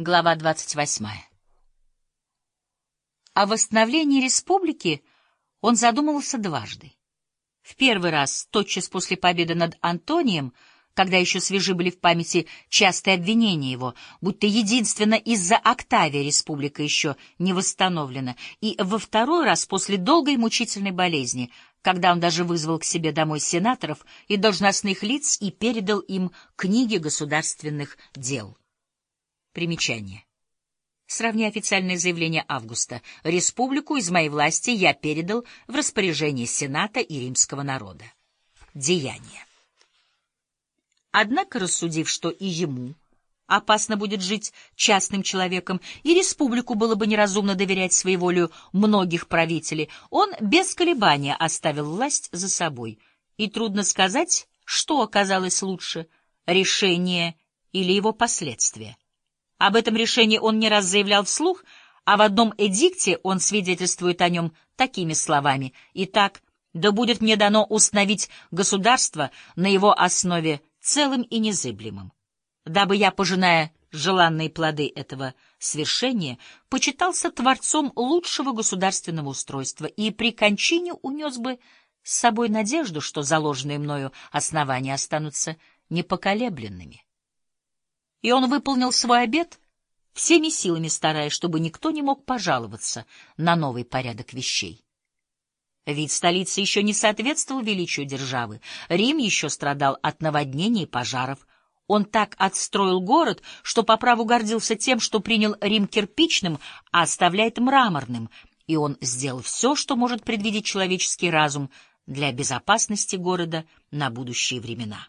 Глава 28. О восстановлении республики он задумывался дважды. В первый раз, тотчас после победы над Антонием, когда еще свежи были в памяти частые обвинения его, будто единственно из-за Октавия республика еще не восстановлена, и во второй раз после долгой мучительной болезни, когда он даже вызвал к себе домой сенаторов и должностных лиц и передал им книги государственных дел. Примечание. Сравни официальное заявление Августа. Республику из моей власти я передал в распоряжение Сената и римского народа. Деяние. Однако, рассудив, что и ему опасно будет жить частным человеком, и республику было бы неразумно доверять своей волю многих правителей, он без колебания оставил власть за собой. И трудно сказать, что оказалось лучше — решение или его последствия. Об этом решении он не раз заявлял вслух, а в одном эдикте он свидетельствует о нем такими словами. «Итак, да будет мне дано установить государство на его основе целым и незыблемым, дабы я, пожиная желанные плоды этого свершения, почитался творцом лучшего государственного устройства и при кончине унес бы с собой надежду, что заложенные мною основания останутся непоколебленными. И он выполнил свой обет, всеми силами стараясь, чтобы никто не мог пожаловаться на новый порядок вещей. Вид столицы еще не соответствовал величию державы. Рим еще страдал от наводнений и пожаров. Он так отстроил город, что по праву гордился тем, что принял Рим кирпичным, а оставляет мраморным, и он сделал все, что может предвидеть человеческий разум для безопасности города на будущие времена.